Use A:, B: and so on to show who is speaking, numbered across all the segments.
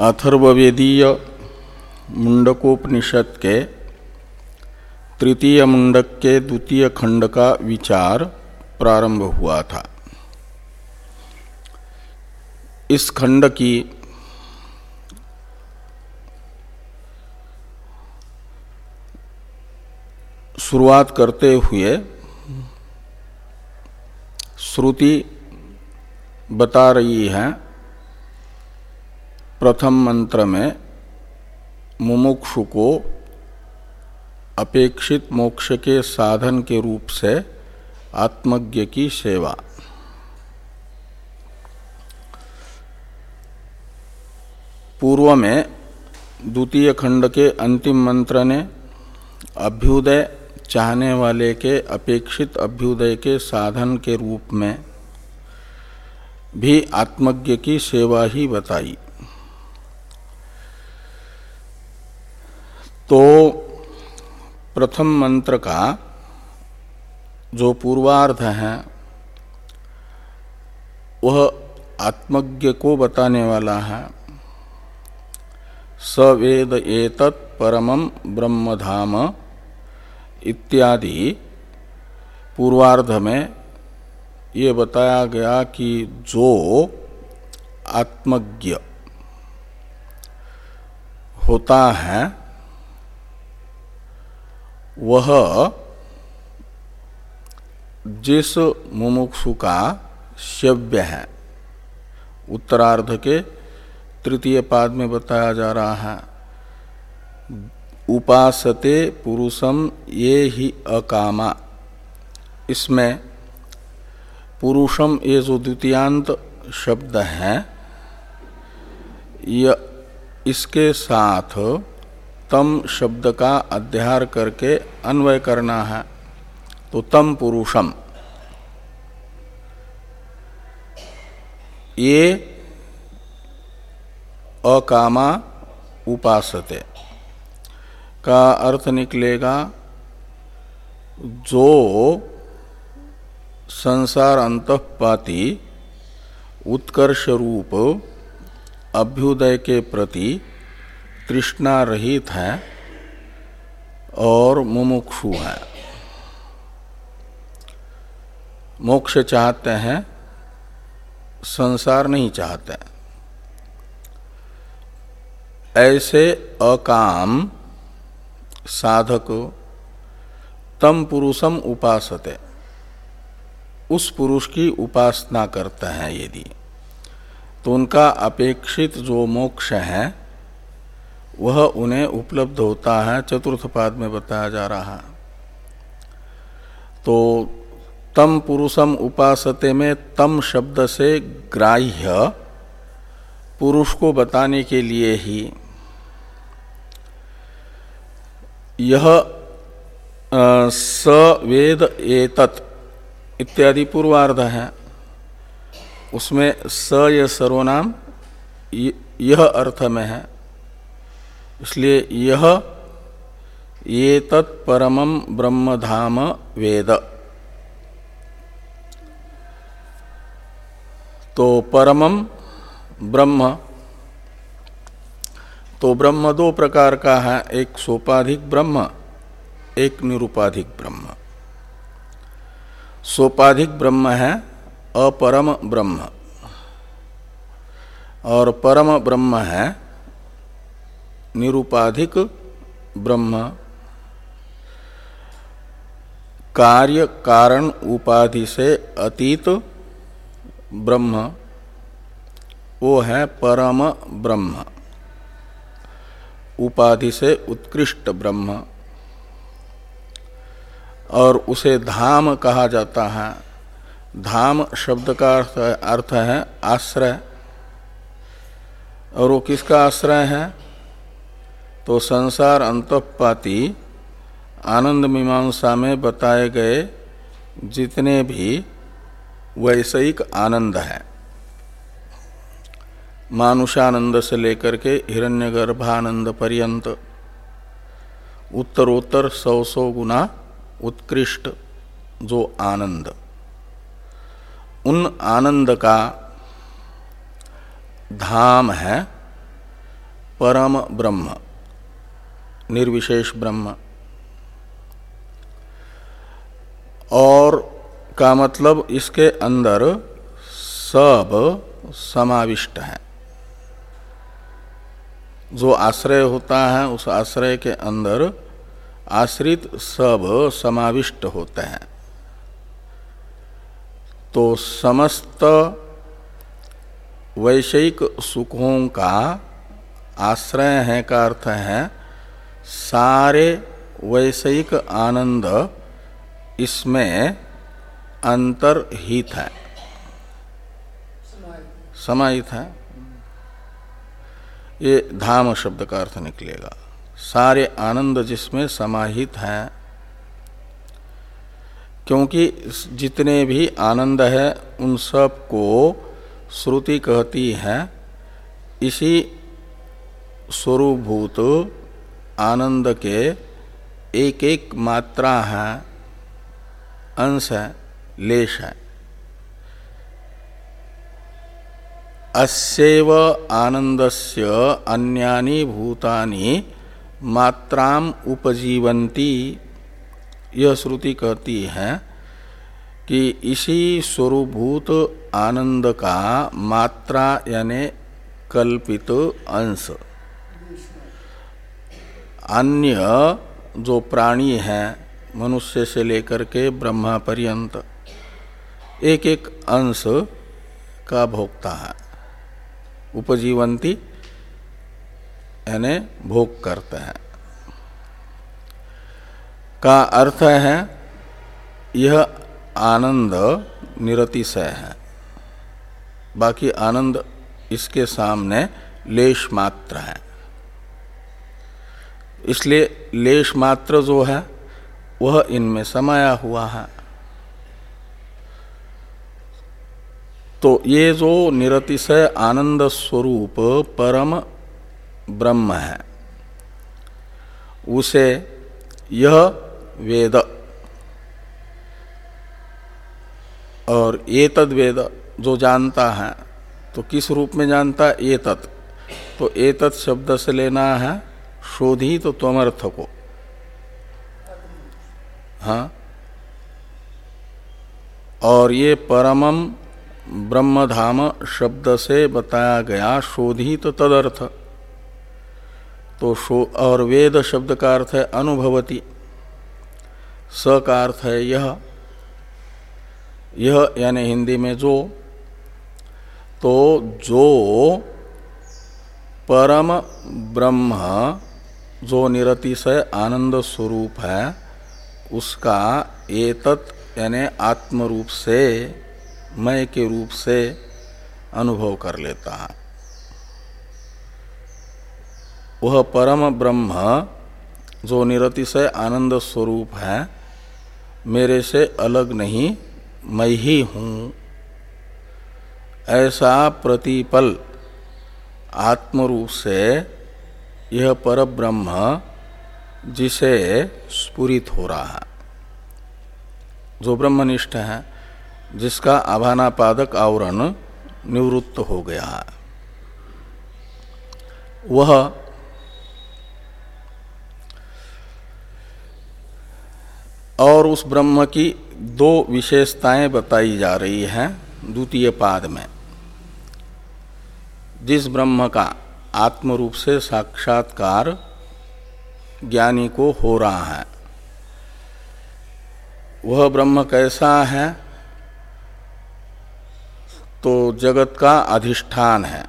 A: अथर्वेदीय मुंडकोपनिषद के तृतीय मुंडक के द्वितीय खंड का विचार प्रारंभ हुआ था। इस खंड की शुरुआत करते हुए श्रुति बता रही है प्रथम मंत्र में मुमुक्षु को अपेक्षित मोक्ष के साधन के रूप से आत्मज्ञ की सेवा। पूर्व में द्वितीय खंड के अंतिम मंत्र ने अभ्युदय चाहने वाले के अपेक्षित अभ्युदय के साधन के रूप में भी आत्मज्ञ की सेवा ही बताई। तो प्रथम मंत्र का जो पूर्वार्ध है, वह आत्मज्ञ को बताने वाला है। सवेद एतत् परमम ब्रह्मधाम इत्यादि पूर्वार्ध में ये बताया गया कि जो आत्मज्ञ होता है वह जिस मुमुक्षु का शव्य है। उत्तरार्ध के तृतीय पाद में बताया जा रहा है। उपासते पुरुषम ये ही अकामा। इसमें पुरुषम ये जो द्वितीयांत शब्द है यह इसके साथ तम शब्द का अध्यार करके अन्वय करना है। तो तम पुरुषम। ये अकामा उपासते। का अर्थ निकलेगा, जो संसार अंतपाती उत्कर्ष रूप अभ्युदय के प्रति तृष्णा रहित है और मुमुक्षु है। मोक्ष चाहते हैं, संसार नहीं चाहते। ऐसे अकाम साधक तम पुरुषम उपासते। उस पुरुष की उपासना करते हैं यदि। तो उनका अपेक्षित जो मोक्ष है वह उन्हें उपलब्ध होता है, चतुर्थ पाद में बताया जा रहा है। तो तम पुरुषम उपासते में तम शब्द से ग्राह्य पुरुष को बताने के लिए ही यह स वेद एतत् इत्यादि पूर्वार्ध है। उसमें स यह सर्वनाम यह अर्थ में है। इसलिए यह ये तत्परमम ब्रह्मधाम वेद। तो परमम ब्रह्म तो ब्रह्म दो प्रकार का है, एक सोपाधिक ब्रह्म, एक निरुपाधिक ब्रह्म। सोपाधिक ब्रह्म है, अपरम ब्रह्म। और परम ब्रह्म है निरुपाधिक ब्रह्म। कार्य कारण उपाधि से अतीत ब्रह्म। वो है परम ब्रह्म। उपाधि से उत्कृष्ट ब्रह्म। और उसे धाम कहा जाता है। धाम शब्द का अर्थ है आश्रय। और वो किसका आश्रय है? तो संसार अंतपाती आनंद मीमांसा में बताए गए जितने भी वैषयिक आनंद हैं। मानुषानंद से लेकर के हिरण्यगर्भानंद पर्यंत उत्तरोत्तर सौ सौ गुना उत्कृष्ट जो आनंद। उन आनंद का धाम है परम ब्रह्म। निर्विशेष ब्रह्म। और का मतलब इसके अंदर सब समाविष्ट है। जो आश्रय होता है, उस आश्रय के अंदर आश्रित सब समाविष्ट होते हैं। तो समस्त वैषयिक सुखों का आश्रय है का अर्थ है सारे वैषयिक आनंद इसमें अंतर्हित है। समाहित है। ये धाम शब्द का अर्थ निकलेगा। सारे आनंद जिसमें समाहित है, क्योंकि जितने भी आनंद है, उन सबको श्रुति कहती है। इसी स्वरूभूत आनंद के एक एक मात्रा है अंश है, लेश है। अस्व आनंदस्य अन्यानि भूतानि मात्राम उपजीवंती यह श्रुति कहती है कि इसी स्वरूभूत आनंद का मात्रा यानी कल्पित अंश। अन्य जो प्राणी है, मनुष्य से लेकर के ब्रह्मा पर्यंत एक एक अंश का भोगता है। उपजीवंती यानी भोग करते हैं। का अर्थ है, यह आनंद निरतिशय है। बाकी आनंद इसके सामने लेश मात्र है। इसलिए लेश मात्र जो है, वह इनमें समाया हुआ है। तो ये जो निरतिशय आनंद स्वरूप परम ब्रह्म है, उसे यह वेद और ये तद वेद जो जानता है तो किस रूप में जानता है? ये तत्। तो ये तत् शब्द से लेना है शोधी तो त्वमर्थ को। हाँ? और ये परमम ब्रह्मधाम शब्द से बताया गया शोधित तो तदर्थ। तो शो, और वेद शब्द का अर्थ है अनुभवती। स का अर्थ है यह। यह यानी हिंदी में जो। तो जो परम ब्रह्म जो निरतिशय आनंद स्वरूप है, उसका एतत् यानी आत्म रूप से, मय के रूप से अनुभव कर लेता है। वह परम ब्रह्म जो निरतिशय आनंद स्वरूप है, मेरे से अलग नहीं, मैं ही हूँ। ऐसा प्रतिपल आत्मरूप से यह पर ब्रह्म जिसे स्पुरित हो रहा है। जो ब्रह्मनिष्ठ है, जिसका आभानापादक आवरण निवृत्त हो गया है। वह और उस ब्रह्म की दो विशेषताएँ बताई जा रही हैं द्वितीय पाद में। जिस ब्रह्म का आत्म रूप से साक्षात्कार ज्ञानी को हो रहा है। वह ब्रह्म कैसा है? तो जगत का अधिष्ठान है।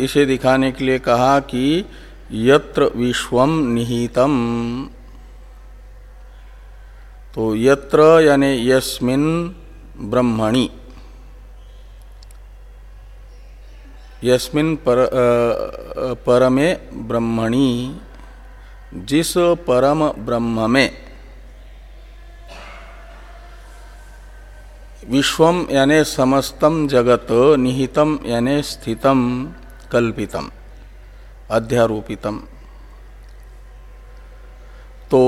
A: इसे दिखाने के लिए कहा कि यत्र विश्वम निहितम। तो यत्र यानी यस्मिन ब्रह्मणि। यस्मिन पर, परमे ब्रह्मणि जिस परम ब्रह्म में विश्वम यानि समस्तम जगत निहितम यानि स्थितम कल्पितम अध्यारोपितम तो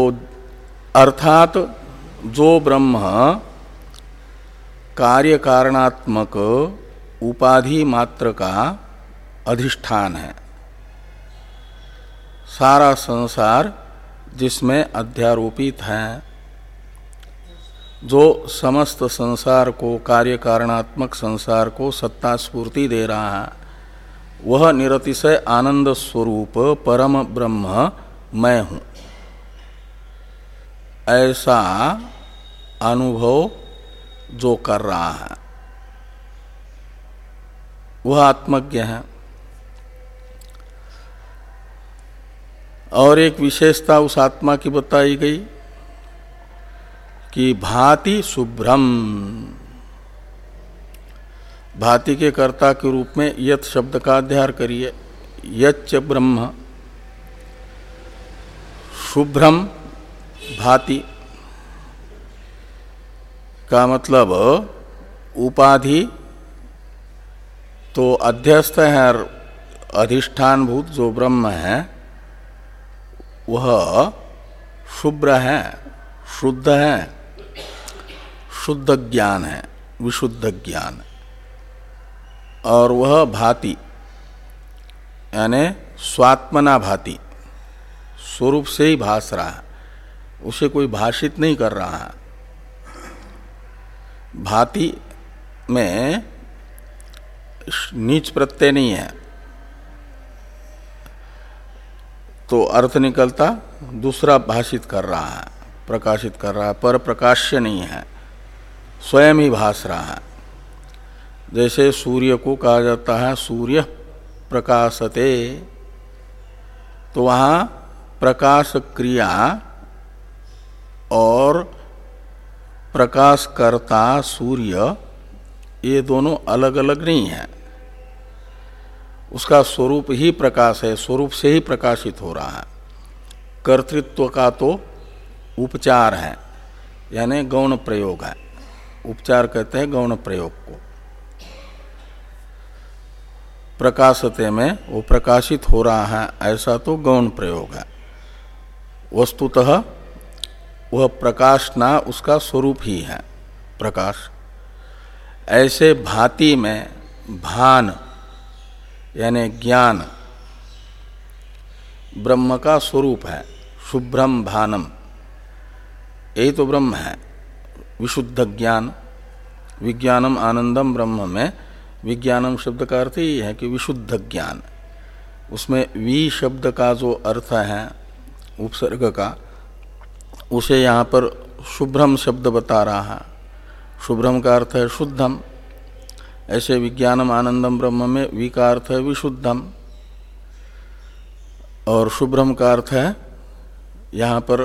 A: अर्थात जो ब्रह्म कार्य कारणात्मक उपाधि मात्र का अधिष्ठान है। सारा संसार जिसमें अध्यारोपित है, जो समस्त संसार को कार्य कारणात्मक संसार को सत्ता स्फूर्ति दे रहा है, वह निरतिशय आनंद स्वरूप परम ब्रह्म मैं हूँ। ऐसा अनुभव जो कर रहा है। वह आत्मज्ञ है। और एक विशेषता उस आत्मा की बताई गई कि भांति शुभ्रम। भांति के कर्ता के रूप में यत शब्द का अध्यय करिए। यच्च ब्रह्म। शुभ्रम भांति का मतलब उपाधि तो अध्यस्त है अधिष्ठान भूत जो ब्रह्म है, वह शुभ्र है, शुद्ध है, शुद्ध ज्ञान है, विशुद्ध ज्ञान। और वह भाति, यानी स्वात्मना भाति, स्वरूप से ही भास रहा है, उसे कोई भाषित नहीं कर रहा है। भाति में नीच प्रत्यय नहीं है। तो अर्थ निकलता, दूसरा भाषित कर रहा है, प्रकाशित कर रहा है, पर प्रकाश्य नहीं है, स्वयं ही भास रहा है। जैसे सूर्य को कहा जाता है, सूर्य प्रकाशते तो वहाँ प्रकाश क्रिया और प्रकाशकर्ता सूर्य ये दोनों अलग अलग नहीं है। उसका स्वरूप ही प्रकाश है, स्वरूप से ही प्रकाशित हो रहा है। कर्तृत्व का तो उपचार है, यानी गौण प्रयोग है। उपचार कहते हैं गौण प्रयोग को। प्रकाशते में वो प्रकाशित हो रहा है, ऐसा तो गौण प्रयोग है। वस्तुतः वह प्रकाश ना उसका स्वरूप ही है, प्रकाश। ऐसे भांति में भान, यानी ज्ञान, ब्रह्म का स्वरूप है, शुभ्रम भानम। यही तो ब्रह्म है। विशुद्ध ज्ञान, विज्ञानम आनंदम ब्रह्म में, विज्ञानम शब्द का अर्थ ही है कि विशुद्ध ज्ञान। उसमें वी शब्द का जो अर्थ है, उपसर्ग का, उसे यहाँ पर शुभ्रम शब्द बता रहा है। शुभ्रम का अर्थ है शुद्धम। ऐसे विज्ञानम आनंदम ब्रह्म में वी का अर्थ है विशुद्धम। और शुभ्रम का अर्थ है यहाँ पर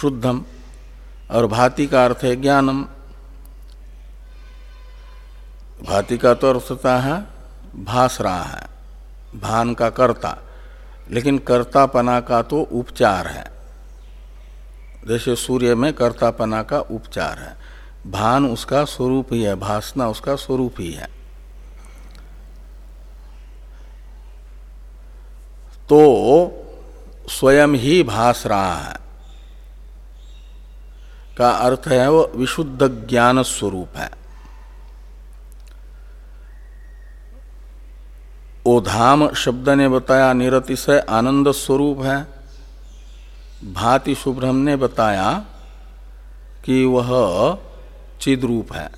A: शुद्धम और भाति का अर्थ है ज्ञानम। भाति का तो अर्थ होता है भास रहा है, भान का कर्ता। लेकिन कर्तापना का तो उपचार है। जैसे सूर्य में कर्तापना का उपचार है। भान उसका स्वरूप ही है, भासना उसका स्वरूप ही है। तो स्वयं ही भास रहा है। का अर्थ है वो विशुद्ध ज्ञान स्वरूप है। ओ धाम शब्द ने बताया निरतिशय आनंद स्वरूप है। भाति शुभ्रम ने बताया कि वह चिद रूप है।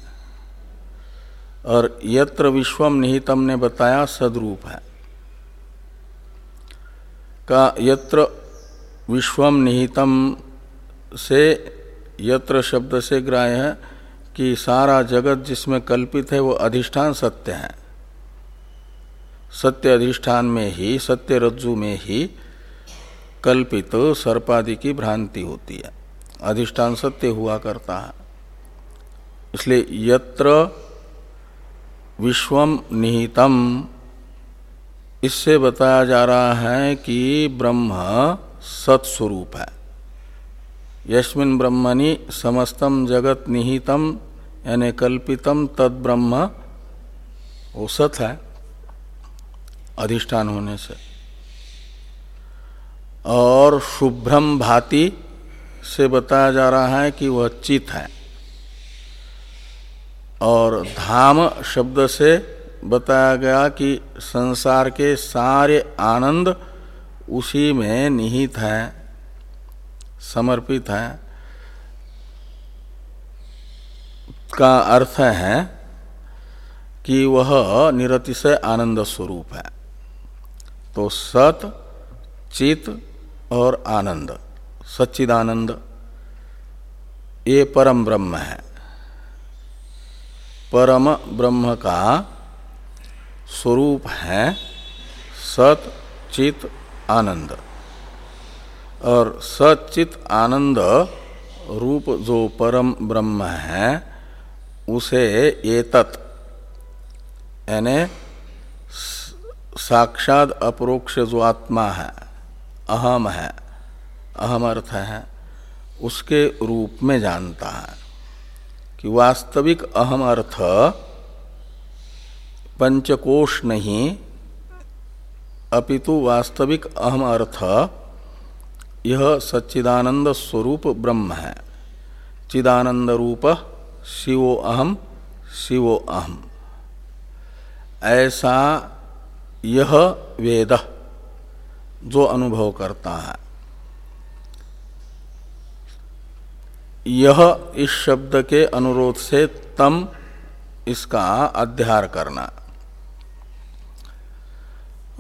A: और यत्र विश्वम निहितम ने बताया सदरूप है। का यत्र विश्वम निहितम से यत्र शब्द से ग्राह्य है कि सारा जगत जिसमें कल्पित है वो अधिष्ठान सत्य है। सत्य अधिष्ठान में ही, सत्य रज्जु में ही कल्पित सर्पादि की भ्रांति होती है। अधिष्ठान सत्य हुआ करता है। इसलिए यत्र विश्वम निहितम। इससे बताया जा रहा है कि ब्रह्म सत्स्वरूप है। यस्मिन ब्रह्मणि समस्तम जगत निहितम, यानी कल्पितम, तद ब्रह्म वो सत है, अधिष्ठान होने से। और शुभ्रम भाति से बताया जा रहा है कि वह चित है। और धाम शब्द से बताया गया कि संसार के सारे आनंद उसी में निहित हैं, समर्पित हैं। का अर्थ है कि वह निरतिशय आनंद स्वरूप है। तो सत, चित और आनंद, सच्चिदानंद, ये परम ब्रह्म है। परम ब्रह्म का स्वरूप है सत चित आनंद। और सचित आनंद रूप जो परम ब्रह्म है, उसे एतत्, यानी साक्षात अपरोक्ष जो आत्मा है, अहम है अहम अर्थ है, उसके रूप में जानता है। कि वास्तविक अहम अर्थ पंचकोश नहीं, अपितु वास्तविक अहम अर्थ, यह सच्चिदानंद स्वरूप ब्रह्म है। चिदानंद रूप, शिवो अहम शिवो अहम। ऐसा यह वेद जो अनुभव करता है। यह इस शब्द के अनुरोध से तम इसका अध्यार करना।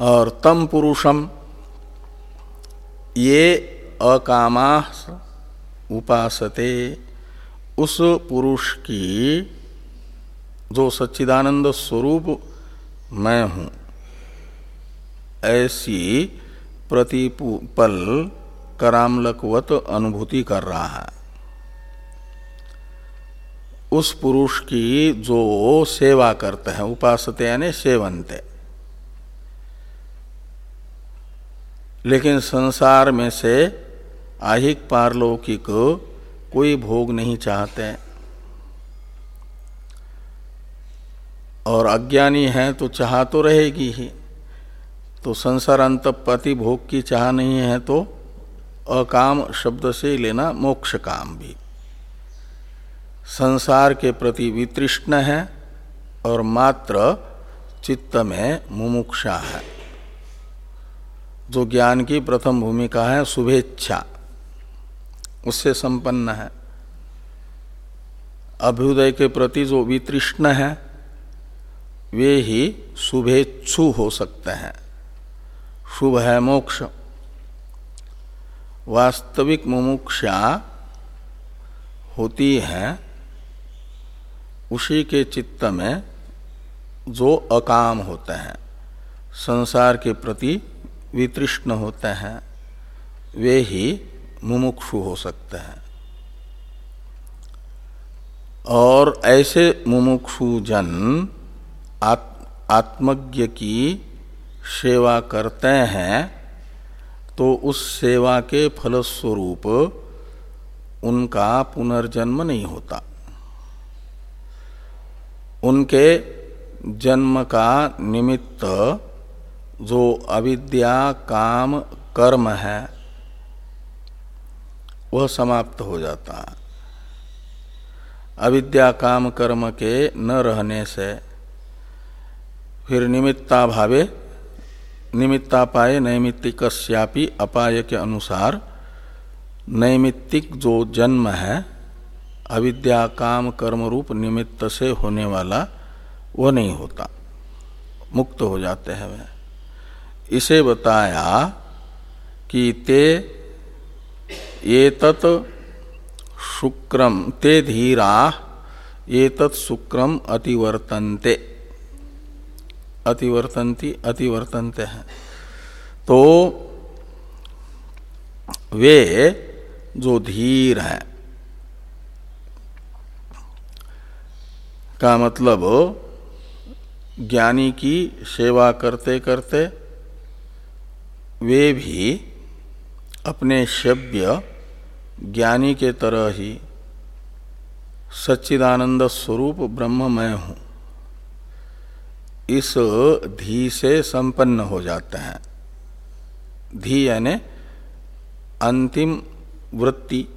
A: और तम पुरुषम, ये अकामा उपासते, उस पुरुष की जो सच्चिदानंद स्वरूप मैं हूँ, ऐसी प्रतिपल करामलकवत अनुभूति कर रहा है। उस पुरुष की जो सेवा करते हैं, उपासते यानी सेवनते लेकिन संसार में से आहिक पारलौकिक कोई भोग नहीं चाहते और अज्ञानी है तो चाह तो रहेगी ही। तो संसार अंतपति भोग की चाह नहीं है तो अकाम शब्द से लेना मोक्ष काम भी। संसार के प्रति वितृष्ण है और मात्र चित्त में मुमुक्षा है। जो ज्ञान की प्रथम भूमिका है, शुभेच्छा। उससे संपन्न है। अभ्युदय के प्रति जो वितृष्ण है, वे ही शुभेच्छु हो सकते हैं। शुभ है मोक्ष। वास्तविक मुमुक्षा होती है उसी के चित्त में जो अकाम होते हैं, संसार के प्रति वितृष्ण होते हैं, वे ही मुमुक्षु हो सकते हैं। और ऐसे मुमुक्षु जन आत्मज्ञ की सेवा करते हैं तो उस सेवा के फलस्वरूप उनका पुनर्जन्म नहीं होता। उनके जन्म का निमित्त जो अविद्या, काम, कर्म है, वह समाप्त हो जाता है। अविद्या, काम, कर्म के न रहने से फिर निमित्ता भावे, निमित्ता पाए नैमित्तिकस्यापि अपाय के अनुसार नैमित्तिक जो जन्म है अविद्या काम कर्म रूप निमित्त से होने वाला वो नहीं होता। मुक्त हो जाते हैं वह। इसे बताया कि ते ये तत् शुक्रम ते धीरा ये तत् शुक्रम अतिवर्तन्ते अतिवर्तंती अतिवर्तनते हैं। तो वे जो धीर हैं का मतलब ज्ञानी की सेवा करते करते वे भी अपने शब्य ज्ञानी के तरह ही सच्चिदानंद स्वरूप ब्रह्म मैं हूँ। इस धी से संपन्न हो जाते हैं। धी यानी अंतिम वृत्ति।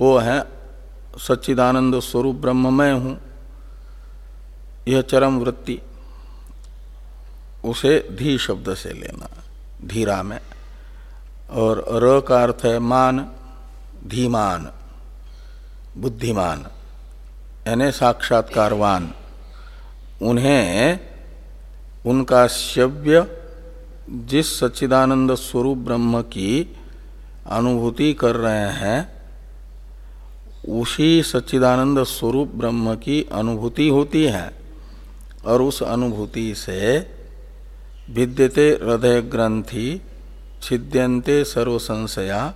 A: वो है सच्चिदानंद स्वरूप ब्रह्म मैं हूँ। यह चरम वृत्ति, उसे धी शब्द से लेना, धीरा में। और र का अर्थ है मान, धीमान, बुद्धिमान, यानी साक्षात्कारवान। उन्हें, उनका शव्य जिस सच्चिदानंद स्वरूप ब्रह्म की अनुभूति कर रहे हैं उसी सच्चिदानंद स्वरूप ब्रह्म की अनुभूति होती है, और उस अनुभूति से विद्यते हृदय ग्रंथि छिद्यंते सर्व संशया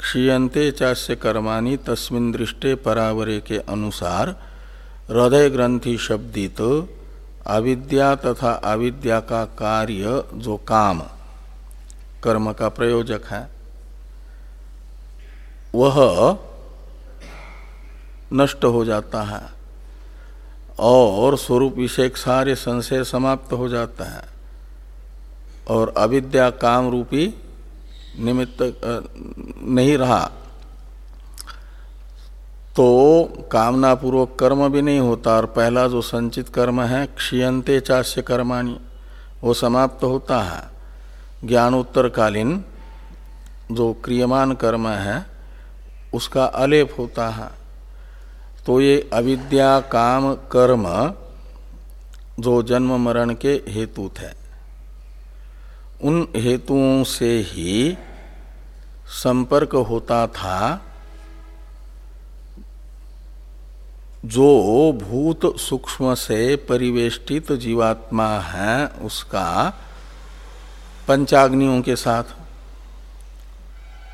A: क्षीयते चाष्य कर्माणी तस्मिन दृष्टे परावरे के अनुसार हृदय ग्रंथि शब्दित अविद्या तथा अविद्या का कार्य जो काम, कर्म का प्रयोजक है। वह नष्ट हो जाता है और स्वरूप विषय सारे संशय समाप्त हो जाता है और अविद्या काम रूपी निमित्त नहीं रहा। तो कामना पूर्वक कर्म भी नहीं होता और पहला जो संचित कर्म है क्षीयते चाष्य कर्माणी, वो समाप्त होता है। ज्ञानोत्तरकालीन जो क्रियमान कर्म है, उसका अलेप होता है। तो ये अविद्या काम कर्म जो जन्म मरण के हेतु थे। उन हेतुओं से ही संपर्क होता था जो भूत सूक्ष्म से परिवेष्टित जीवात्मा है, उसका पंचाग्नियों के साथ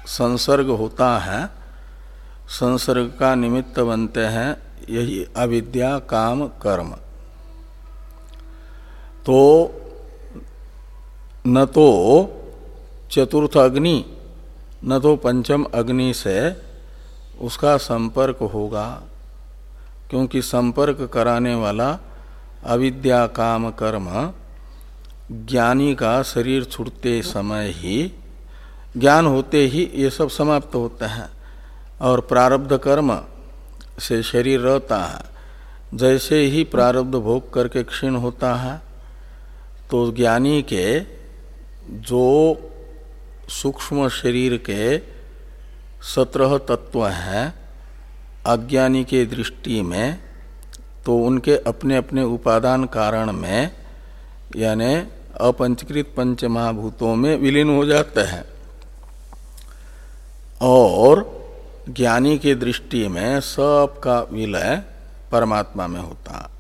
A: संसर्ग होता है। संसर्ग का निमित्त बनते हैं, यही अविद्या, काम, कर्म। तो न तो चतुर्थ अग्नि, न तो पंचम अग्नि से उसका संपर्क होगा, क्योंकि संपर्क कराने वाला अविद्या, काम, कर्म, ज्ञानी का शरीर छूटते समय ही, ज्ञान होते ही ये सब समाप्त होता है। और प्रारब्ध कर्म से शरीर रहता है। जैसे ही प्रारब्ध भोग करके क्षीण होता है तो ज्ञानी के जो सूक्ष्म शरीर के सत्रह तत्व हैं, अज्ञानी के दृष्टि में तो उनके अपने अपने उपादान कारण में, यानी अपंचकृत पंच महाभूतों में विलीन हो जाते हैं। और ज्ञानी के दृष्टि में सब का विलय परमात्मा में होता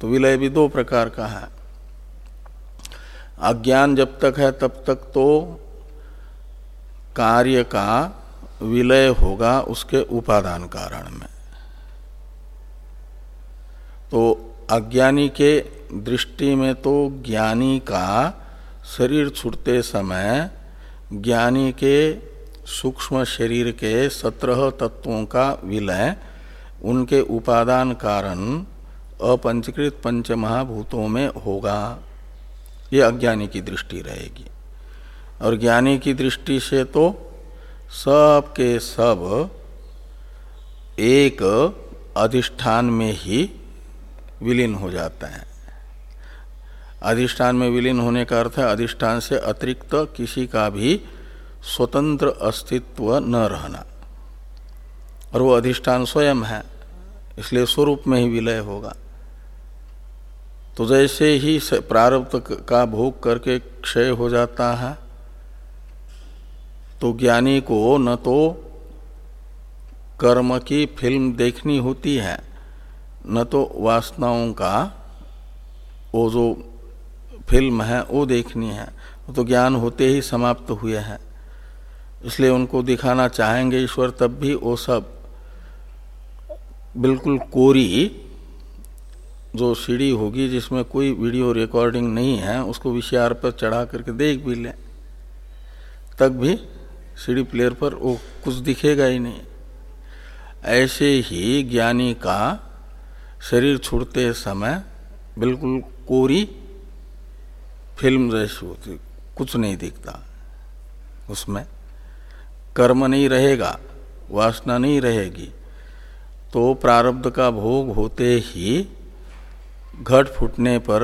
A: तो विलय भी दो प्रकार का है। अज्ञान जब तक है, तब तक तो कार्य का विलय होगा उसके उपादान कारण में। तो अज्ञानी के दृष्टि में तो ज्ञानी का शरीर छूटते समय ज्ञानी के सूक्ष्म शरीर के सत्रह तत्वों का विलय, उनके उपादान कारण अपंचकृत पंच महाभूतों में होगा। ये अज्ञानी की दृष्टि रहेगी। और ज्ञानी की दृष्टि से तो सब के सब एक अधिष्ठान में ही विलीन हो जाता है। अधिष्ठान में विलीन होने का अर्थ है, अधिष्ठान से अतिरिक्त किसी का भी स्वतंत्र अस्तित्व न रहना। और वो अधिष्ठान स्वयं है, इसलिए स्वरूप में ही विलय होगा। तो जैसे ही प्रारब्ध का भोग करके क्षय हो जाता है तो ज्ञानी को न तो कर्म की फ़िल्म देखनी होती है, न तो वासनाओं का वो जो फ़िल्म है वो देखनी है। तो ज्ञान होते ही समाप्त हुए हैं। इसलिए उनको दिखाना चाहेंगे ईश्वर, तब भी वो सब बिल्कुल कोरी जो सीढ़ी होगी जिसमें कोई वीडियो रिकॉर्डिंग नहीं है, उसको विषयार पर चढ़ा करके देख भी लें। तक भी सीढ़ी प्लेयर पर वो कुछ दिखेगा ही नहीं। ऐसे ही ज्ञानी का शरीर छूटते समय बिल्कुल कोरी फ़िल्म जैसी होती, कुछ नहीं दिखता उसमें। कर्म नहीं रहेगा, वासना नहीं रहेगी। तो प्रारब्ध का भोग होते ही घट फूटने पर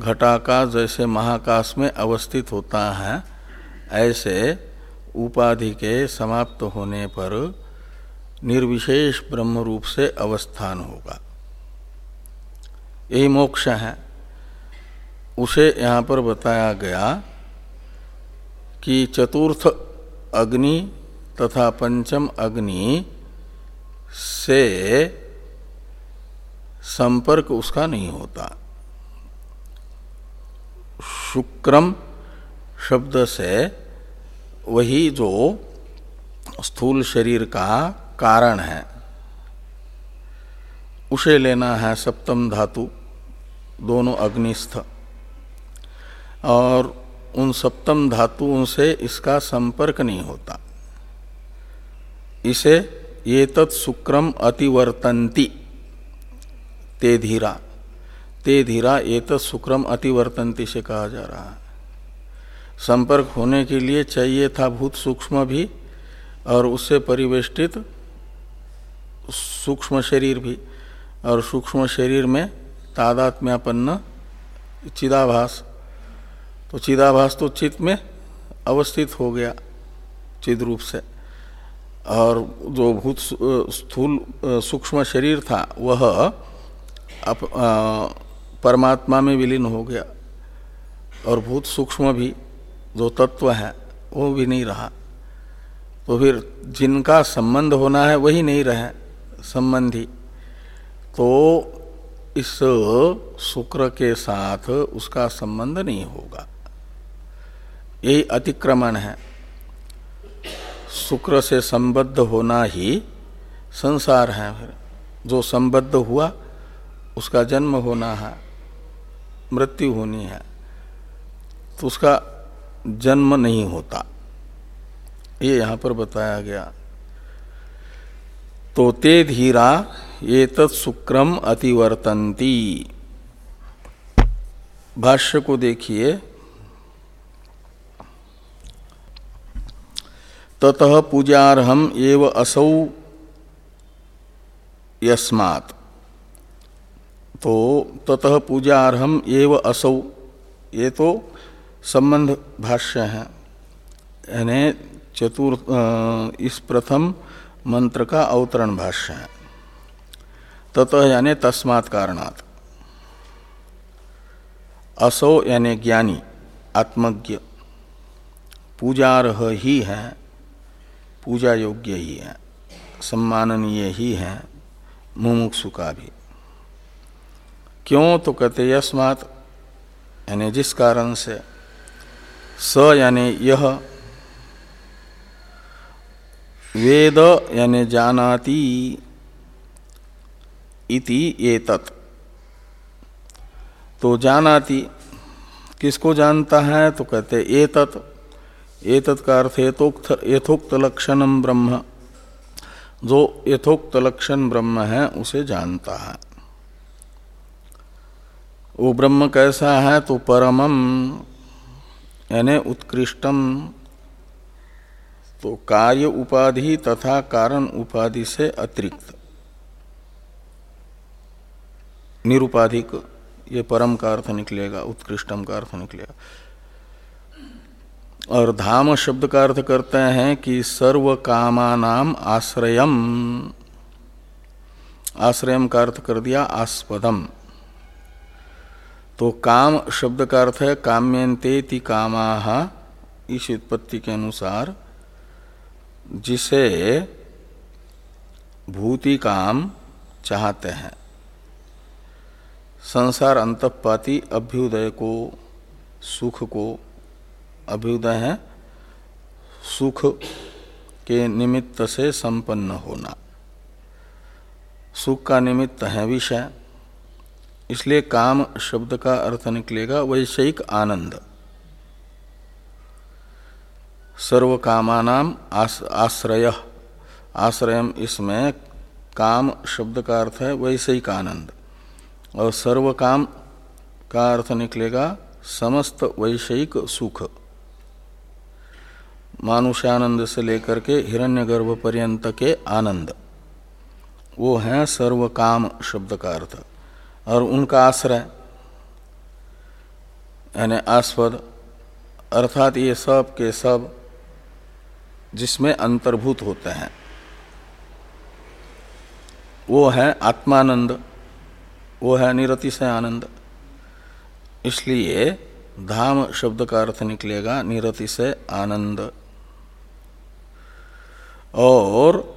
A: घटाकाश जैसे महाकाश में अवस्थित होता है, ऐसे उपाधि के समाप्त होने पर निर्विशेष ब्रह्म रूप से अवस्थान होगा। यही मोक्ष है। उसे यहाँ पर बताया गया कि चतुर्थ अग्नि तथा पंचम अग्नि से संपर्क उसका नहीं होता। शुक्रम शब्द से वही जो स्थूल शरीर का कारण है, उसे लेना है सप्तम धातु, दोनों अग्निस्थ। और उन सप्तम धातुओं से इसका संपर्क नहीं होता। इसे ये तत्सुक्रम अतिवर्तंती ते धीरा ते धीरा ये तत्सुक्रम अतिवर्तंती से कहा जा रहा है। संपर्क होने के लिए चाहिए था भूत सूक्ष्म भी और उससे परिवेष्टित सूक्ष्म शरीर भी। और सूक्ष्म शरीर में तादात्म्यापन्न चिदाभास तो चिदाभास तो चित्त में अवस्थित हो गया चिद रूप से। और जो भूत स्थूल सूक्ष्म शरीर था वह अप, परमात्मा में विलीन हो गया। और भूत सूक्ष्म भी जो तत्व है वो भी नहीं रहा। तो फिर जिनका संबंध होना है वही नहीं रहे संबंधी। तो इस शुक्र के साथ उसका संबंध नहीं होगा। यही अतिक्रमण है। शुक्र से संबद्ध होना ही संसार है फिर। जो संबद्ध हुआ, उसका जन्म होना है, मृत्यु होनी है तो उसका जन्म नहीं होता। ये यहाँ पर बताया गया। तो ते धीरा, ये तत्सुक्रम अतिवर्तंती भाष्य को देखिए। ततः पूजारहम एव असौ यस्मात्। तो ततः पूजारहम एव असौ। ये तो संबंध भाष्य है यानी चतुर्थ इस प्रथम मंत्र का अवतरण भाष्य है। ततः यानी तस्मात् कारणात्। असो यानी ज्ञानी, आत्मज्ञ, पूजारह ही है। पूजा योग्य ही है, सम्माननीय ही है, मुमुक्षु का भी। क्यों तो कहते यस्मात, यानी जिस कारण से स यानी यह वेद यानी जानाति इति एतत्। तो जानाति किसको जानता है? तो कहते ये एतत् एतत् अर्थ यथोक्त यथोक्त ब्रह्म। जो यथोक्त लक्षण ब्रह्म है, उसे जानता है। वो ब्रह्म कैसा है तो परमम यानी उत्कृष्टम तो कार्य उपाधि तथा कारण उपाधि से अतिरिक्त। निरुपाधिक, ये परम का अर्थ निकलेगा उत्कृष्टम का अर्थ निकलेगा। और धाम शब्द का अर्थ करते हैं कि सर्व कामानाम आश्रयम। आश्रयम का अर्थ कर दिया आस्पदम। तो काम शब्द का अर्थ है काम्यंते कामा इस उत्पत्ति के अनुसार, जिसे भूति काम चाहते हैं। संसार अंतपाती अभ्युदय को, सुख को अभ्युदय है सुख के निमित्त से संपन्न होना। सुख का निमित्त है विषय इसलिए काम शब्द का अर्थ निकलेगा वैषयिक आनंद। सर्व कामानाम आस, आश्रय आश्रय इसमें काम शब्द का अर्थ है वैषयिक आनंद। और सर्व काम का अर्थ निकलेगा समस्त वैषयिक सुख। मानुष्यानंद से लेकर के हिरण्यगर्भ पर्यंत के आनंद। वो है सर्व काम शब्द का अर्थ और उनका आश्रय, यानी आस्पद अर्थात ये सब के सब जिसमें अंतर्भूत होते हैं। वो है आत्मानंद, वो है निरतिशय आनंद। इसलिए धाम शब्द का अर्थ निकलेगा निरतिशय आनंद। और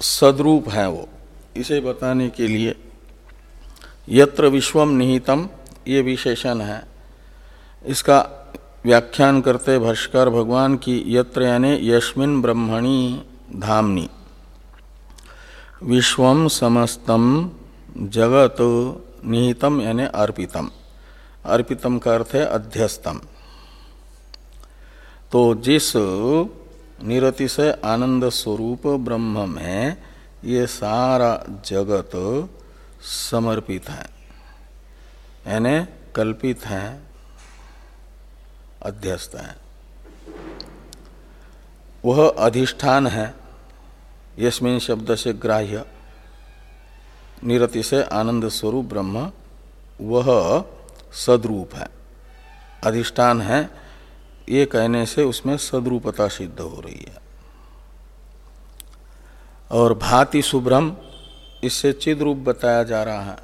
A: सदरूप है वो। इसे बताने के लिए यत्र विश्वम निहितम, ये विशेषण है। इसका व्याख्यान करते भाष्कर भगवान की यत्र यानी यस्मिन ब्रह्मणी धामनी। विश्वम समस्तम जगत निहितम यानी अर्पितम। अर्पितम का अर्थ है अध्यस्तम। तो जिस निरति से आनंद स्वरूप ब्रह्म में ये सारा जगत समर्पित है। यानी कल्पित है, अध्यस्त है। वह अधिष्ठान है, यस्मिन शब्द से ग्राह्य। निरति से आनंद स्वरूप ब्रह्म वह सदरूप है। अधिष्ठान है ये कहने से उसमें सदरूपता सिद्ध हो रही है। और भाति सुभ्रम इससे चिद रूप बताया जा रहा है।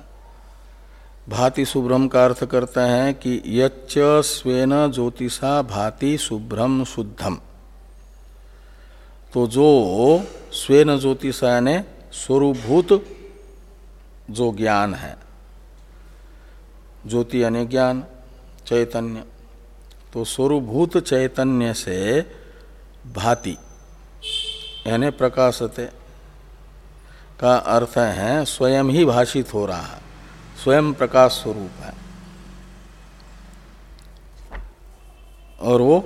A: भाति सुभ्रम का अर्थ करते हैं कि यच्च स्वेन ज्योतिषा भाति शुभ्रम शुद्धम। तो जो स्वेन ज्योतिषा ने स्वरूभूत जो ज्ञान है, ज्योति यानी ज्ञान, चैतन्य तो स्वरूभूत चैतन्य से भाति, यानी प्रकाशते, का अर्थ है स्वयं ही भाषित हो रहा है, स्वयं प्रकाश स्वरूप है। और वो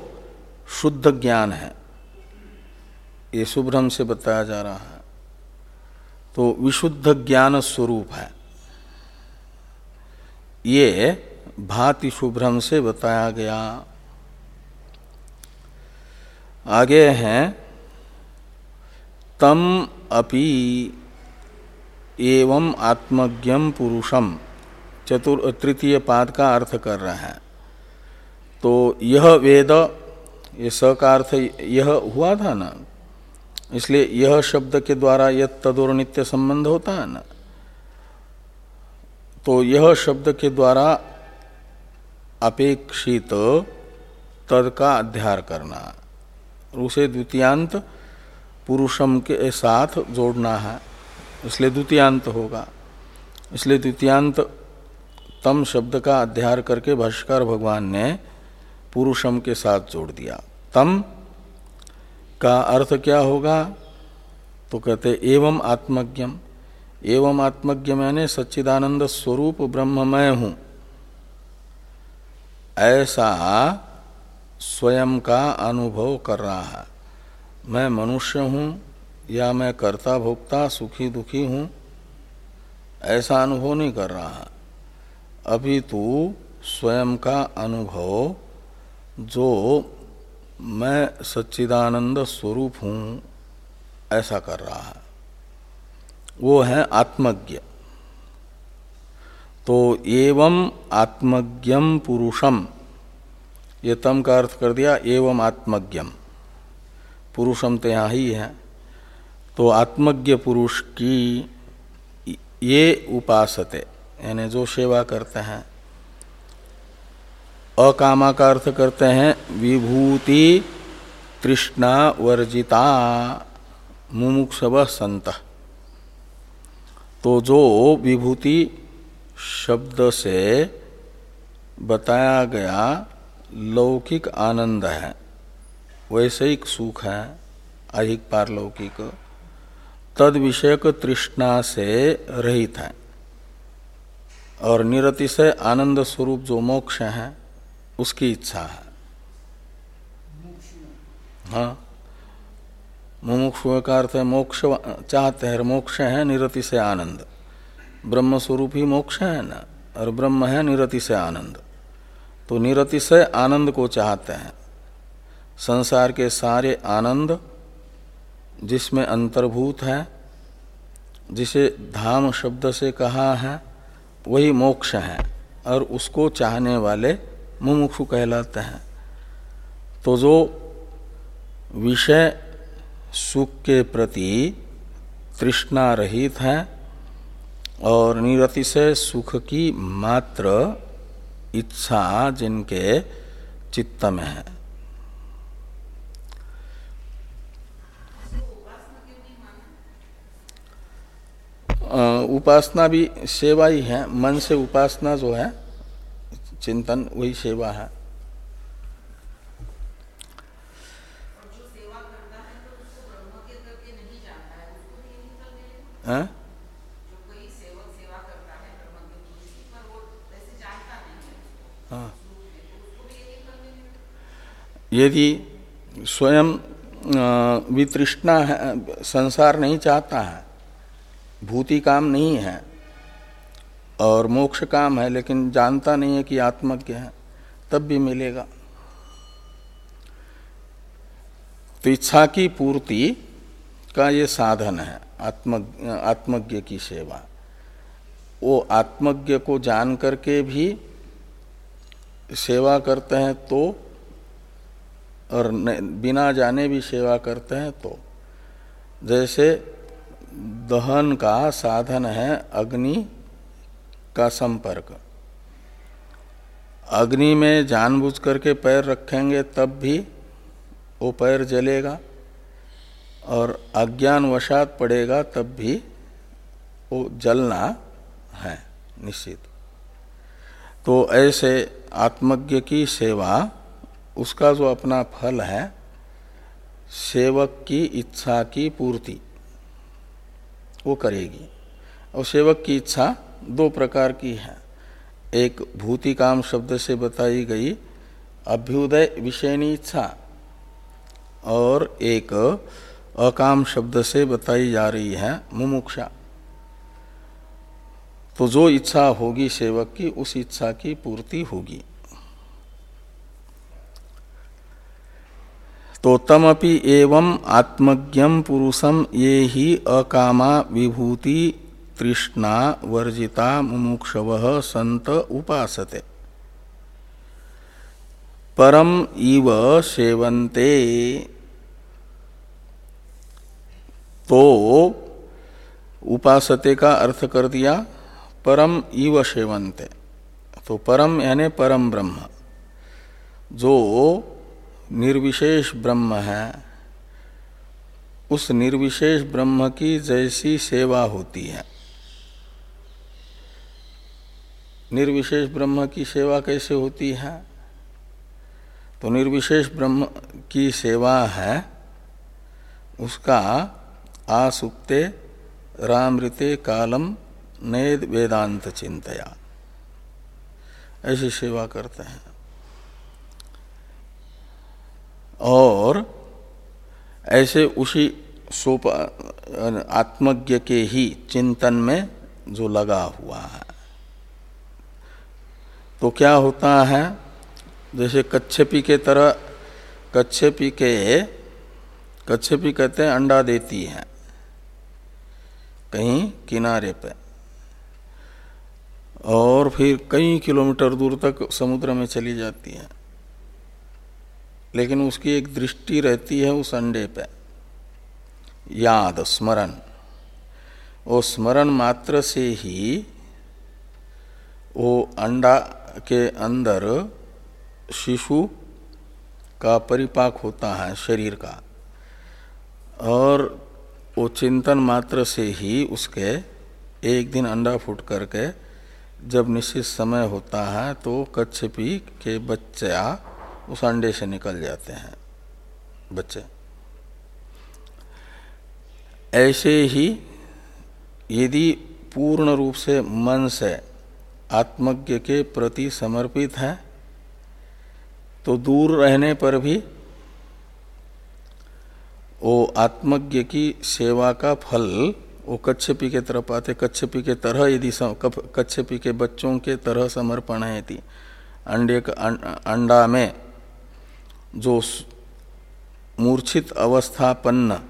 A: शुद्ध ज्ञान है, ये शुभ्रम से बताया जा रहा है। तो विशुद्ध ज्ञान स्वरूप है। ये भाति शुभ्रम से बताया गया। आगे हैं, तम अपि एवं आत्मज्ञम पुरुषम चतुर, तृतीय पाद का अर्थ कर रहे हैं। तो यह वेद, ये स का अर्थ, यह हुआ था ना? इसलिए यह शब्द के द्वारा यह तदोर नित्य संबंध होता है ना? तो यह शब्द के द्वारा अपेक्षित तद का अध्यार करना। उसे द्वितीयांत पुरुषम के साथ जोड़ना है। इसलिए द्वितीयांत होगा। इसलिए द्वितीयांत तम शब्द का अध्यार करके भाष्कर भगवान ने पुरुषम के साथ जोड़ दिया। तम का अर्थ क्या होगा? तो कहते, एवं आत्मज्ञम। एवं आत्मज्ञ मैंने सच्चिदानंद स्वरूप ब्रह्ममय हूँ। ऐसा स्वयं का अनुभव कर रहा है। मैं मनुष्य हूँ या मैं कर्ता भोक्ता सुखी दुखी हूँ, ऐसा अनुभव नहीं कर रहा है। अभी तो स्वयं का अनुभव, जो मैं सच्चिदानंद स्वरूप हूँ, ऐसा कर रहा है। वो है आत्मज्ञ। तो एवं आत्मज्ञम पुरुषम। ये तम का अर्थ कर दिया, एवं आत्मज्ञम। पुरुषम तो यहाँ ही है। तो आत्मज्ञ पुरुष की ये उपासते, यानी जो सेवा करते हैं। अकामा का अर्थ करते हैं, विभूति तृष्णा वर्जिता मुमुक्षव संत। तो जो विभूति शब्द से बताया गया लौकिक आनंद है वैषयिक सुख है, अधिक पारलौकिक तद विषयक तृष्णा से रहित है। और निरतिशय आनंद स्वरूप जो मोक्ष है, उसकी इच्छा है। हाँ। मुमुक्षु का अर्थ है मोक्ष चाहते हैं, मोक्ष है, निरति से आनंद। ब्रह्म स्वरूप ही मोक्ष है ना? और ब्रह्म है, निरति से आनंद। तो निरतिशय आनंद को चाहते हैं। संसार के सारे आनंद जिसमें अंतर्भूत है, जिसे धाम शब्द से कहा है, वही मोक्ष है और उसको चाहने वाले मुमुक्षु कहलाते हैं। तो जो विषय सुख के प्रति तृष्णा रहित हैं और निरतिशय सुख की मात्र इच्छा जिनके चित्त में है उपासना भी सेवा ही है मन से उपासना जो है, चिंतन वही सेवा है? हाँ। यदि स्वयं वितृष्णा है, संसार नहीं चाहता है, भूति काम नहीं है, और मोक्ष काम है, लेकिन जानता नहीं है कि आत्मज्ञ है, तब भी मिलेगा। तो इच्छा की पूर्ति का ये साधन है, आत्म, आत्मज्ञ की सेवा। वो आत्मज्ञ को जान करके भी सेवा करते हैं तो और बिना जाने भी सेवा करते हैं तो जैसे दहन का साधन है अग्नि का संपर्क। अग्नि में जानबूझ करके पैर रखेंगे, तब भी वो पैर जलेगा और अज्ञान वशात पड़ेगा, तब भी वो जलना है, निश्चित। तो ऐसे आत्मज्ञ की सेवा उसका जो अपना फल है, सेवक की इच्छा की पूर्ति, वो करेगी। और सेवक की इच्छा दो प्रकार की है। एक भूति काम शब्द से बताई गई अभ्युदय विषयनी इच्छा, और एक अकाम शब्द से बताई जा रही है मुमुक्षा। तो जो इच्छा होगी सेवक की, उस इच्छा की पूर्ति होगी। तो तमपि एवं आत्मज्ञम पुरुषम ये ही अकामा विभूति तृष्णा वर्जिता मुमुक्षव संत उपासते। परम इव सेवन्ते तो उपासते का अर्थ कर दिया, परम इव सेवन्ते तो परम यानी परम ब्रह्म, जो निर्विशेष ब्रह्म है, उस निर्विशेष ब्रह्म की जैसी सेवा होती है। निर्विशेष ब्रह्म की सेवा कैसे होती है? तो निर्विशेष ब्रह्म की सेवा है, उसका आसुक्ते रामृते कालम नेद वेदांत चिंतया। ऐसी सेवा करते हैं। और ऐसे उसी सोप, आत्मज्ञ के ही चिंतन में जो लगा हुआ है। तो क्या होता है? जैसे कच्छपी के तरह, कच्छपी के, कच्छपी कहते हैं, अंडा देती है, कहीं किनारे पे। और फिर कई किलोमीटर दूर तक समुद्र में चली जाती है। लेकिन उसकी एक दृष्टि रहती है उस अंडे पे। याद, स्मरण। वो स्मरण मात्र से ही वो अंडा के अंदर शिशु का परिपाक होता है, शरीर का। और वो चिंतन मात्र से ही उसके एक दिन अंडा फूट करके जब निश्चित समय होता है तो कच्छपी के बच्चा उस अंडे से निकल जाते हैं, बच्चे। ऐसे ही यदि पूर्ण रूप से मन से आत्मज्ञ के प्रति समर्पित है तो दूर रहने पर भी वो आत्मज्ञ की सेवा का फल, वो कच्छपी के तरफ़ आते, कच्छपी के तरह यदि कच्छपी के बच्चों के तरह समर्पण है यदि, अंडे का अंडा में जो मूर्छित अवस्थापन्न,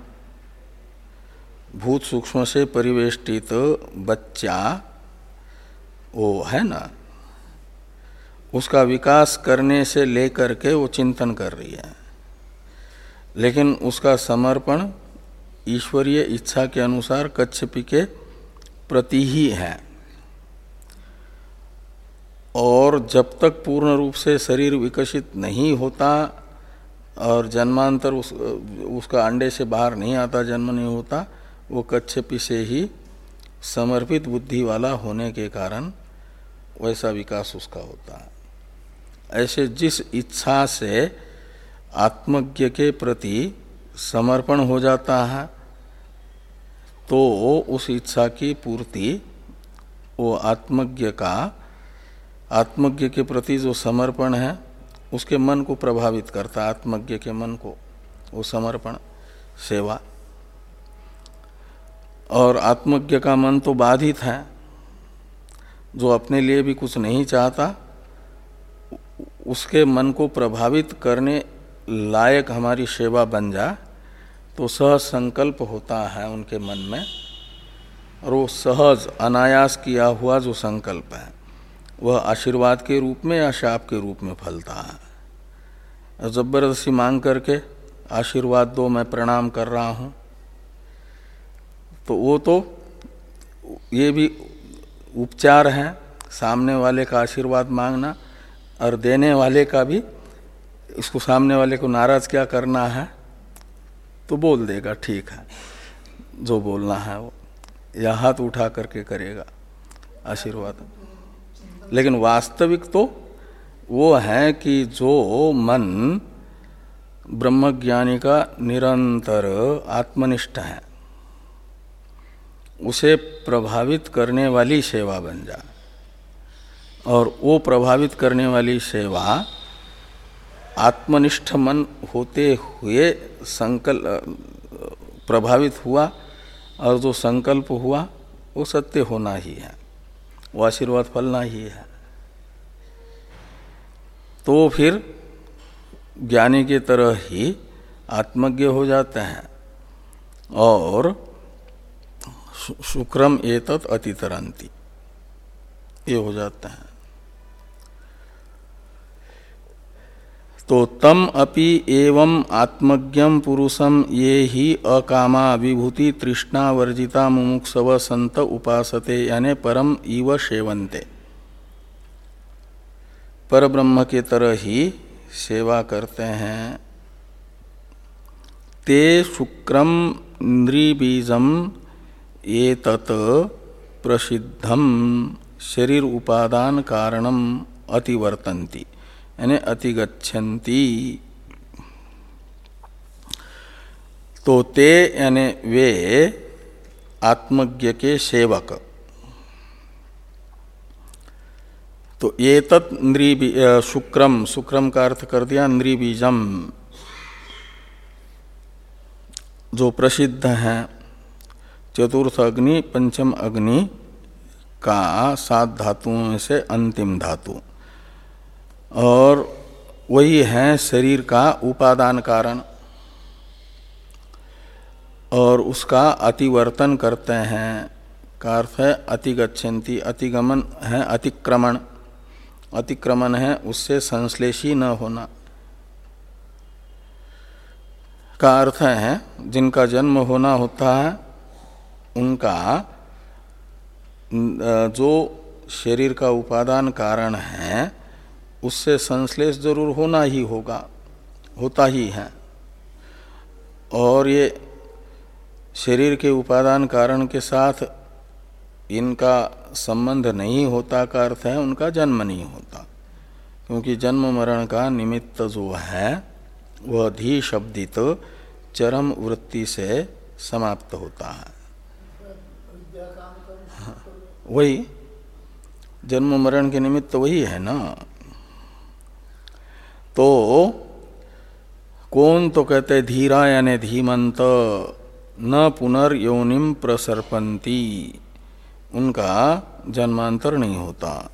A: भूत सूक्ष्म से परिवेष्टित बच्चा, वो है ना, उसका विकास करने से लेकर के वो चिंतन कर रही है। लेकिन उसका समर्पण ईश्वरीय इच्छा के अनुसार कच्छपी के प्रति ही है। और जब तक पूर्ण रूप से शरीर विकसित नहीं होता और जन्मांतर उस, उसका अंडे से बाहर नहीं आता जन्म नहीं होता वो कच्छपी से ही समर्पित बुद्धि वाला होने के कारण वैसा विकास उसका होता है। ऐसे जिस इच्छा से आत्मज्ञ के प्रति समर्पण हो जाता है तो उस इच्छा की पूर्ति वो आत्मज्ञ का आत्मज्ञ के प्रति जो समर्पण है उसके मन को प्रभावित करता, आत्मज्ञ के मन को, वो समर्पण, सेवा। और आत्मज्ञ का मन तो बाधित है, जो अपने लिए भी कुछ नहीं चाहता, उसके मन को प्रभावित करने लायक हमारी सेवा बन जा तो सहज संकल्प होता है उनके मन में, और वो सहज, अनायास किया हुआ जो संकल्प है। वह आशीर्वाद के रूप में या शाप के रूप में फलता है? ज़बरदस्ती मांग करके आशीर्वाद दो, मैं प्रणाम कर रहा हूँ। तो वो तो ये भी उपचार है, सामने वाले का आशीर्वाद मांगना और देने वाले का भी, इसको सामने वाले को नाराज़ क्या करना है? तो बोल देगा, ठीक है, जो बोलना है वो। या हाथ उठा करके करेगा आशीर्वाद। लेकिन वास्तविक तो वो है कि जो मन ब्रह्मज्ञानी का निरंतर आत्मनिष्ठ है, उसे प्रभावित करने वाली सेवा बन जा। और वो प्रभावित करने वाली सेवा आत्मनिष्ठ मन होते हुए संकल्प प्रभावित हुआ, और जो संकल्प हुआ, वो सत्य होना ही है। वो आशीर्वाद फलना ही है। तो फिर ज्ञानी की तरह ही आत्मज्ञ हो जाते हैं और शुक्रम एतत अतितरंती। ये हो जाते है। तो तम अपि एवं आत्मज्ञम पुरुषम ये ही अकामा विभूति तृष्णा वर्जिता मुमुक्षव संत उपासते, यानी परम इव सेवन्ते पर ब्रह्म के तरह ही सेवा करते हैं। ते शुक्रम नृबीजम ये तत् प्रसिद्धम शरीर उपादान कारणम अतिवर्तन्ति। यानी अतिगछन्ति तो ते यानी वे आत्मज्ञ के सेवक। तो ये तत् शुक्रम शुक्रम का अर्थ कर दिया नृबीजम जो प्रसिद्ध है, चतुर्थ अग्नि, पंचम अग्नि का सात धातुओं से अंतिम धातु। और वही है शरीर का उपादान कारण। और उसका अतिवर्तन करते हैं। का अर्थ है अतिगछन्ति अतिगमन है अतिक्रमण। अतिक्रमण है उससे संश्लेषी न होना। का अर्थ है जिनका जन्म होना होता है, उनका जो शरीर का उपादान कारण है उससे संश्लेष ज़रूर होना ही होगा होता ही है। और ये शरीर के उपादान कारण के साथ इनका संबंध नहीं होता का अर्थ है उनका जन्म नहीं होता। क्योंकि जन्म मरण का निमित्त जो है वह धी शब्दित चरम वृत्ति से समाप्त होता है। हाँ, वही जन्म मरण के निमित्त वही है ना? तो कौन तो कहते धीरा यानी धीमंत, न पुनर्योनिम प्रसर्पंती उनका जन्मांतर नहीं होता।